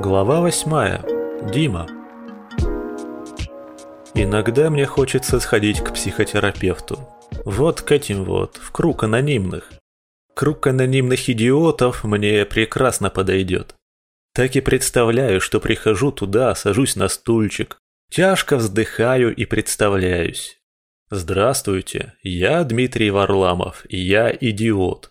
Глава восьмая. Дима. Иногда мне хочется сходить к психотерапевту. Вот к этим вот, в круг анонимных. Круг анонимных идиотов мне прекрасно подойдет. Так и представляю, что прихожу туда, сажусь на стульчик, тяжко вздыхаю и представляюсь. Здравствуйте, я Дмитрий Варламов, и я идиот.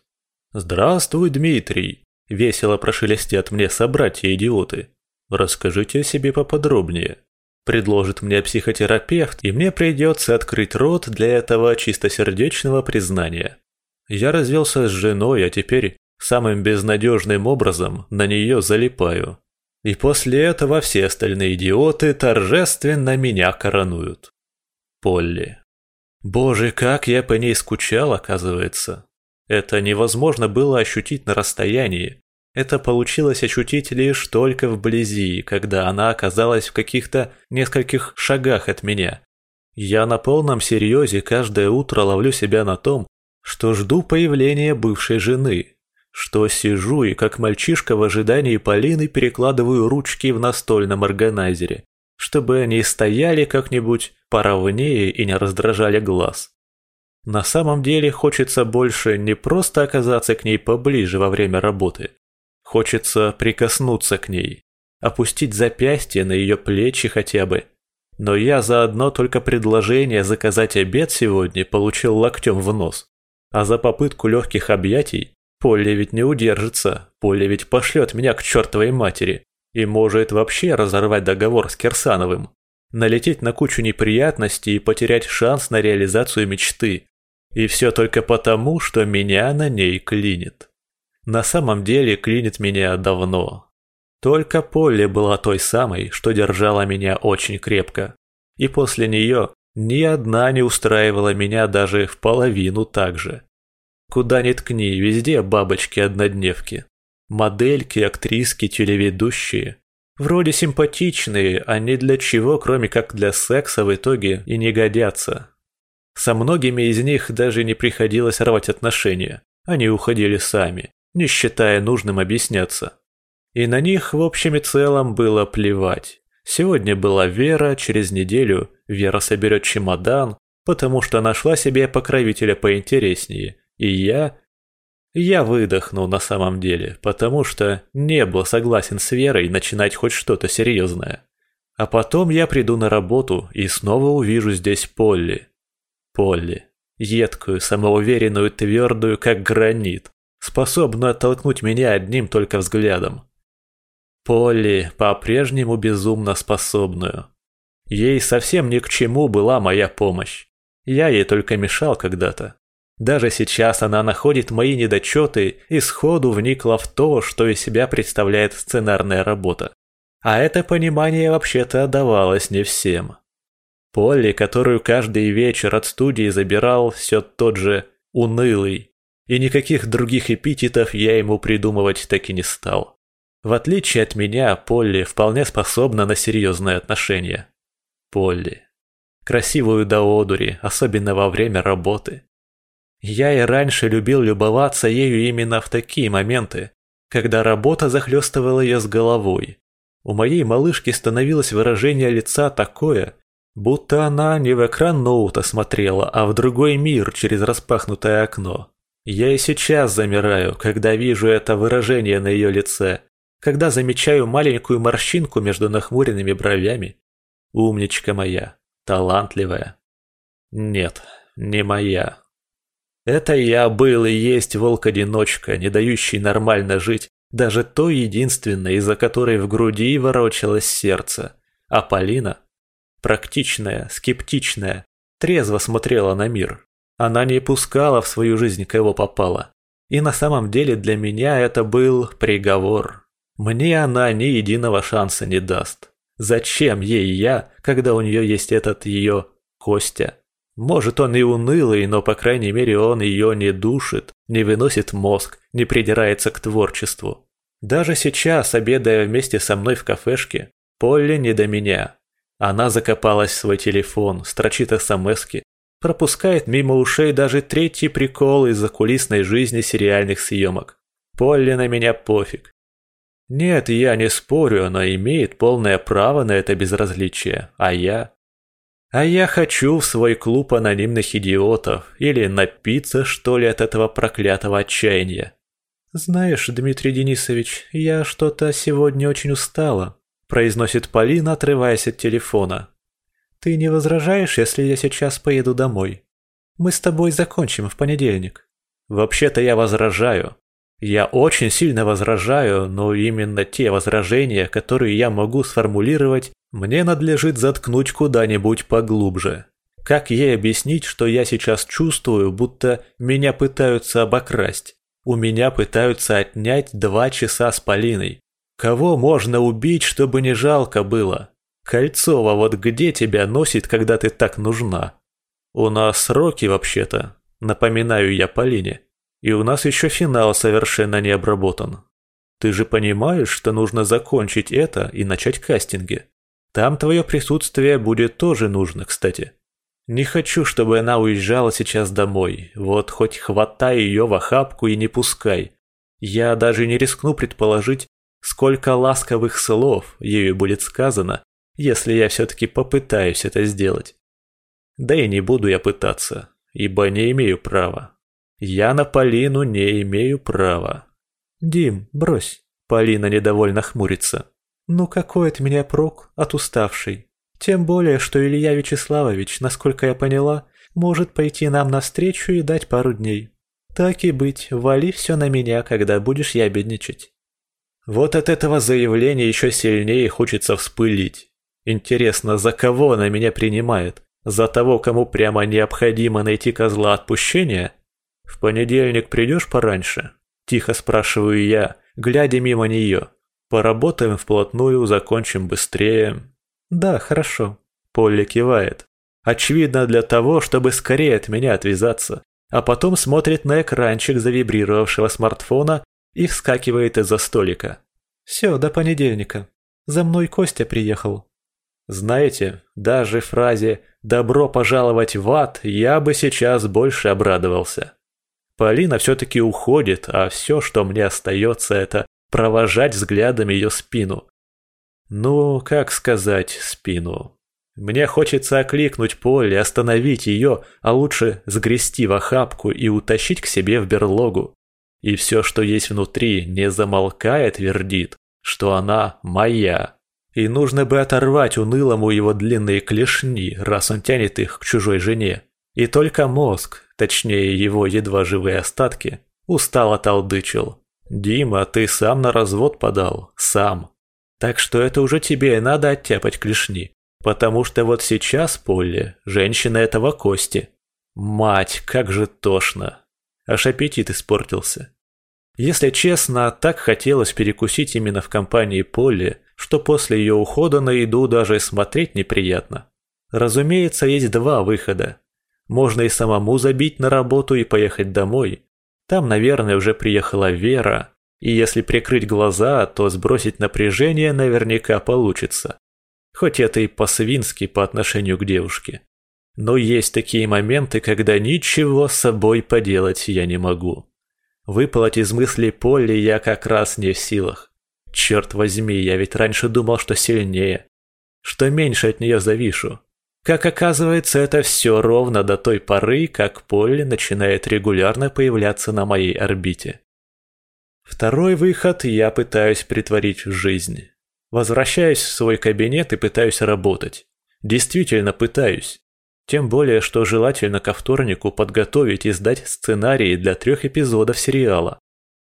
Здравствуй, Дмитрий, весело прошелестят мне собратья-идиоты. Расскажите о себе поподробнее. Предложит мне психотерапевт, и мне придется открыть рот для этого чистосердечного признания. Я развелся с женой, а теперь самым безнадежным образом на нее залипаю. И после этого все остальные идиоты торжественно меня коронуют. Полли. Боже, как я по ней скучал, оказывается. Это невозможно было ощутить на расстоянии. Это получилось ощутить лишь только вблизи, когда она оказалась в каких-то нескольких шагах от меня. Я на полном серьезе каждое утро ловлю себя на том, что жду появления бывшей жены, что сижу и как мальчишка в ожидании Полины перекладываю ручки в настольном органайзере, чтобы они стояли как-нибудь поровнее и не раздражали глаз. На самом деле хочется больше не просто оказаться к ней поближе во время работы, Хочется прикоснуться к ней, опустить запястье на ее плечи хотя бы. Но я за одно только предложение заказать обед сегодня получил локтем в нос. А за попытку легких объятий Поле ведь не удержится, Поле ведь пошлет меня к чертовой матери и может вообще разорвать договор с Кирсановым, налететь на кучу неприятностей и потерять шанс на реализацию мечты. И все только потому, что меня на ней клинит. На самом деле клинит меня давно. Только Полли была той самой, что держала меня очень крепко. И после нее ни одна не устраивала меня даже в половину так же. Куда ни ткни, везде бабочки-однодневки. Модельки, актриски, телеведущие. Вроде симпатичные, а ни для чего, кроме как для секса в итоге и не годятся. Со многими из них даже не приходилось рвать отношения. Они уходили сами не считая нужным объясняться. И на них в общем и целом было плевать. Сегодня была Вера, через неделю Вера соберет чемодан, потому что нашла себе покровителя поинтереснее. И я... Я выдохнул на самом деле, потому что не был согласен с Верой начинать хоть что-то серьезное. А потом я приду на работу и снова увижу здесь Полли. Полли. Едкую, самоуверенную, твердую, как гранит способную оттолкнуть меня одним только взглядом. Полли по-прежнему безумно способную. Ей совсем ни к чему была моя помощь. Я ей только мешал когда-то. Даже сейчас она находит мои недочеты и сходу вникла в то, что из себя представляет сценарная работа. А это понимание вообще-то отдавалось не всем. Полли, которую каждый вечер от студии забирал все тот же унылый, и никаких других эпитетов я ему придумывать так и не стал. В отличие от меня, Полли вполне способна на серьезные отношения. Полли. Красивую до одури, особенно во время работы. Я и раньше любил любоваться ею именно в такие моменты, когда работа захлестывала ее с головой. У моей малышки становилось выражение лица такое, будто она не в экран ноута смотрела, а в другой мир через распахнутое окно. Я и сейчас замираю, когда вижу это выражение на ее лице, когда замечаю маленькую морщинку между нахмуренными бровями. Умничка моя, талантливая. Нет, не моя. Это я был и есть волк-одиночка, не дающий нормально жить, даже той единственной, из-за которой в груди ворочалось сердце. А Полина, практичная, скептичная, трезво смотрела на мир, она не пускала в свою жизнь кого попало. И на самом деле для меня это был приговор. Мне она ни единого шанса не даст. Зачем ей я, когда у нее есть этот ее Костя? Может, он и унылый, но, по крайней мере, он ее не душит, не выносит мозг, не придирается к творчеству. Даже сейчас, обедая вместе со мной в кафешке, Полли не до меня. Она закопалась в свой телефон, строчит смски, пропускает мимо ушей даже третий прикол из закулисной жизни сериальных съемок. Полли на меня пофиг. Нет, я не спорю, она имеет полное право на это безразличие, а я... А я хочу в свой клуб анонимных идиотов или напиться, что ли, от этого проклятого отчаяния. «Знаешь, Дмитрий Денисович, я что-то сегодня очень устала», произносит Полина, отрываясь от телефона. «Ты не возражаешь, если я сейчас поеду домой? Мы с тобой закончим в понедельник». «Вообще-то я возражаю. Я очень сильно возражаю, но именно те возражения, которые я могу сформулировать, мне надлежит заткнуть куда-нибудь поглубже. Как ей объяснить, что я сейчас чувствую, будто меня пытаются обокрасть? У меня пытаются отнять два часа с Полиной. Кого можно убить, чтобы не жалко было? Кольцова вот где тебя носит, когда ты так нужна? У нас сроки вообще-то, напоминаю я Полине. И у нас еще финал совершенно не обработан. Ты же понимаешь, что нужно закончить это и начать кастинги. Там твое присутствие будет тоже нужно, кстати. Не хочу, чтобы она уезжала сейчас домой. Вот хоть хватай ее в охапку и не пускай. Я даже не рискну предположить, сколько ласковых слов ею будет сказано, если я все-таки попытаюсь это сделать. Да и не буду я пытаться, ибо не имею права. Я на Полину не имею права. Дим, брось. Полина недовольно хмурится. Ну какой от меня прок от уставшей? Тем более, что Илья Вячеславович, насколько я поняла, может пойти нам навстречу и дать пару дней. Так и быть, вали все на меня, когда будешь ябедничать. Вот от этого заявления еще сильнее хочется вспылить. Интересно, за кого она меня принимает? За того, кому прямо необходимо найти козла отпущения? «В понедельник придешь пораньше?» – тихо спрашиваю я, глядя мимо нее. «Поработаем вплотную, закончим быстрее». «Да, хорошо», – Полли кивает. Очевидно для того, чтобы скорее от меня отвязаться, а потом смотрит на экранчик завибрировавшего смартфона и вскакивает из-за столика. «Все, до понедельника. За мной Костя приехал». Знаете, даже фразе «добро пожаловать в ад» я бы сейчас больше обрадовался. Полина все-таки уходит, а все, что мне остается, это провожать взглядом ее спину. Ну, как сказать, спину. Мне хочется окликнуть Поле, остановить ее, а лучше сгрести в охапку и утащить к себе в берлогу. И все, что есть внутри, не замолкает, вердит, что она моя. И нужно бы оторвать унылому его длинные клешни, раз он тянет их к чужой жене. И только мозг, точнее его едва живые остатки, устало толдычил. «Дима, ты сам на развод подал, сам. Так что это уже тебе надо оттяпать клешни, потому что вот сейчас, Полли, женщина этого Кости. Мать, как же тошно. Аж аппетит испортился. Если честно, так хотелось перекусить именно в компании Полли, что после ее ухода на еду даже смотреть неприятно. Разумеется, есть два выхода. Можно и самому забить на работу и поехать домой. Там, наверное, уже приехала Вера, и если прикрыть глаза, то сбросить напряжение наверняка получится. Хоть это и по-свински по отношению к девушке. Но есть такие моменты, когда ничего с собой поделать я не могу. Выпалоть из мыслей Полли я как раз не в силах. Черт возьми, я ведь раньше думал, что сильнее. Что меньше от нее завишу. Как оказывается, это все ровно до той поры, как Полли начинает регулярно появляться на моей орбите. Второй выход я пытаюсь притворить в жизнь. Возвращаюсь в свой кабинет и пытаюсь работать. Действительно пытаюсь. Тем более, что желательно ко вторнику подготовить и сдать сценарии для трех эпизодов сериала.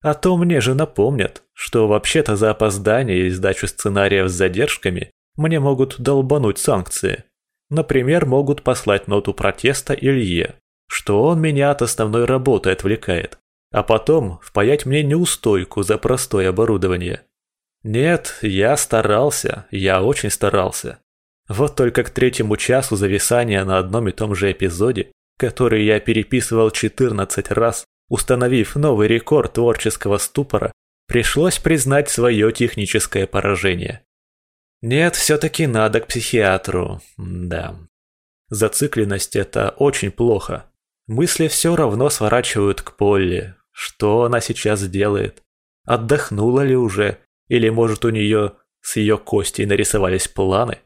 А то мне же напомнят, что вообще-то за опоздание и сдачу сценариев с задержками мне могут долбануть санкции. Например, могут послать ноту протеста Илье, что он меня от основной работы отвлекает, а потом впаять мне неустойку за простое оборудование. Нет, я старался, я очень старался. Вот только к третьему часу зависания на одном и том же эпизоде, который я переписывал 14 раз, установив новый рекорд творческого ступора, пришлось признать свое техническое поражение. Нет, все-таки надо к психиатру, да. Зацикленность – это очень плохо. Мысли все равно сворачивают к Полли. Что она сейчас делает? Отдохнула ли уже? Или, может, у нее с ее костей нарисовались планы?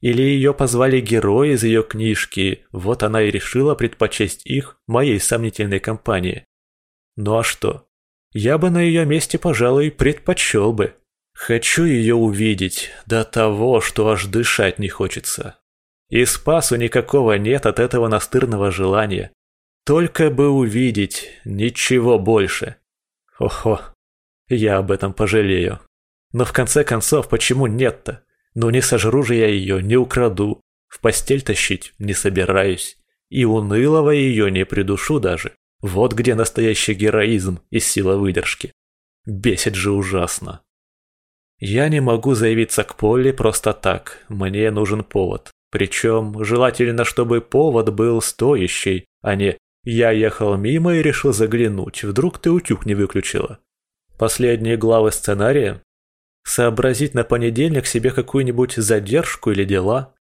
Или ее позвали герои из ее книжки, вот она и решила предпочесть их моей сомнительной компании. Ну а что? Я бы на ее месте, пожалуй, предпочел бы. Хочу ее увидеть до того, что аж дышать не хочется. И спасу никакого нет от этого настырного желания. Только бы увидеть, ничего больше. Охо, я об этом пожалею. Но в конце концов, почему нет-то? Ну не сожру же я ее, не украду. В постель тащить не собираюсь. И унылого ее не придушу даже. Вот где настоящий героизм и сила выдержки. Бесит же ужасно. Я не могу заявиться к Полли просто так, мне нужен повод. Причем желательно, чтобы повод был стоящий, а не «я ехал мимо и решил заглянуть, вдруг ты утюг не выключила». Последние главы сценария? Сообразить на понедельник себе какую-нибудь задержку или дела?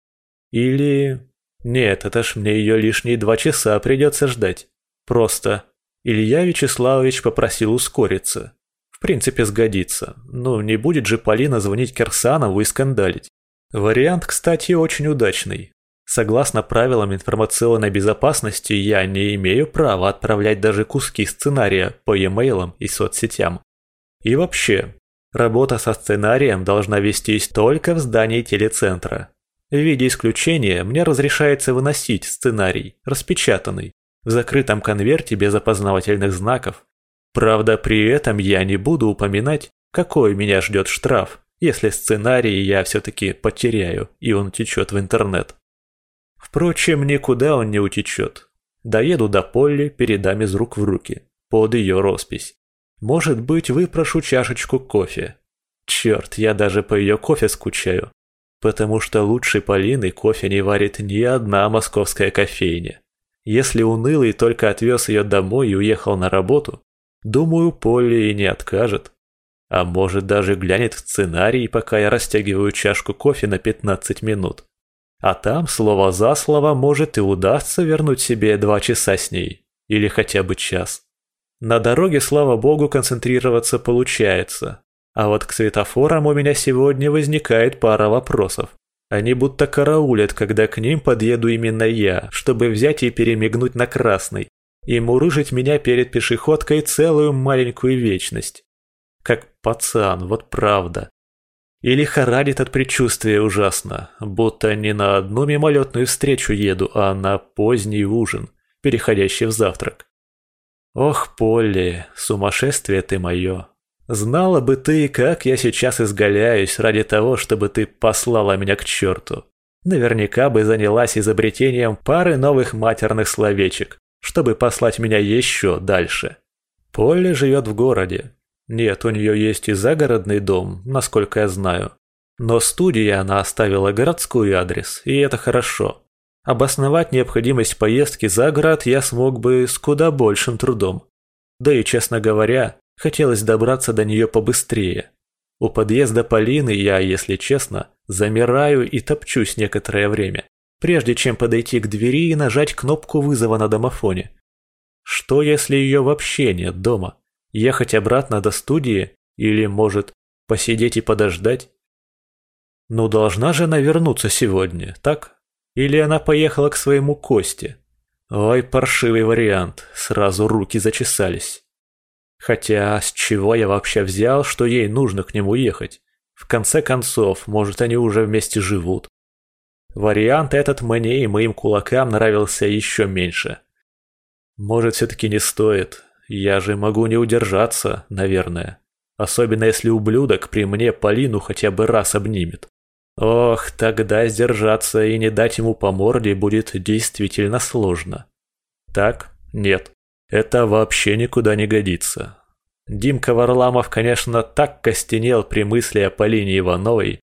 Или... Нет, это ж мне ее лишние два часа придется ждать. Просто Илья Вячеславович попросил ускориться. В принципе, сгодится. Ну, не будет же Полина звонить Кирсанову и скандалить. Вариант, кстати, очень удачный. Согласно правилам информационной безопасности, я не имею права отправлять даже куски сценария по e-mail и соцсетям. И вообще, работа со сценарием должна вестись только в здании телецентра. В виде исключения мне разрешается выносить сценарий, распечатанный, в закрытом конверте без опознавательных знаков. Правда, при этом я не буду упоминать, какой меня ждет штраф, если сценарий я все-таки потеряю, и он течет в интернет. Впрочем, никуда он не утечет. Доеду до Полли, передам из рук в руки, под ее роспись. Может быть, выпрошу чашечку кофе. Черт, я даже по ее кофе скучаю. Потому что лучше Полины кофе не варит ни одна московская кофейня. Если унылый только отвез ее домой и уехал на работу, думаю, Полли и не откажет. А может даже глянет в сценарий, пока я растягиваю чашку кофе на 15 минут. А там, слово за слово, может и удастся вернуть себе два часа с ней. Или хотя бы час. На дороге, слава богу, концентрироваться получается. А вот к светофорам у меня сегодня возникает пара вопросов. Они будто караулят, когда к ним подъеду именно я, чтобы взять и перемигнуть на красный. И мурыжить меня перед пешеходкой целую маленькую вечность. Как пацан, вот правда. И лихорадит от предчувствия ужасно, будто не на одну мимолетную встречу еду, а на поздний ужин, переходящий в завтрак. Ох, Полли, сумасшествие ты мое. Знала бы ты, как я сейчас изгаляюсь ради того, чтобы ты послала меня к черту. Наверняка бы занялась изобретением пары новых матерных словечек, чтобы послать меня еще дальше. Полли живет в городе, нет, у нее есть и загородный дом, насколько я знаю. Но студии она оставила городской адрес, и это хорошо. Обосновать необходимость поездки за город я смог бы с куда большим трудом. Да и, честно говоря, хотелось добраться до нее побыстрее. У подъезда Полины я, если честно, замираю и топчусь некоторое время, прежде чем подойти к двери и нажать кнопку вызова на домофоне. Что, если ее вообще нет дома? Ехать обратно до студии? Или, может, посидеть и подождать? Ну, должна же она вернуться сегодня, так? Или она поехала к своему Косте? Ой, паршивый вариант, сразу руки зачесались. Хотя, с чего я вообще взял, что ей нужно к нему ехать? В конце концов, может, они уже вместе живут. Вариант этот мне и моим кулакам нравился еще меньше. Может, все-таки не стоит, я же могу не удержаться, наверное. Особенно если ублюдок при мне Полину хотя бы раз обнимет. Ох, тогда сдержаться и не дать ему по морде будет действительно сложно. Так? Нет. Это вообще никуда не годится. Димка Варламов, конечно, так костенел при мысли о Полине Ивановой.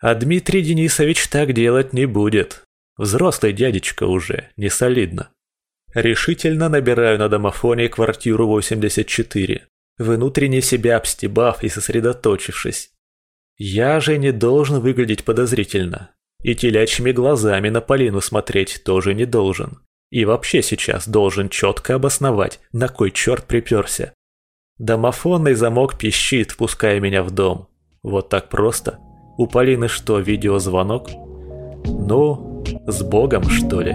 А Дмитрий Денисович так делать не будет. Взрослый дядечка уже, не солидно. Решительно набираю на домофоне квартиру 84, внутренне себя обстебав и сосредоточившись. Я же не должен выглядеть подозрительно. И телячьими глазами на Полину смотреть тоже не должен. И вообще сейчас должен четко обосновать, на кой черт приперся. Домофонный замок пищит, впуская меня в дом. Вот так просто? У Полины что, видеозвонок? Ну, с Богом, что ли?»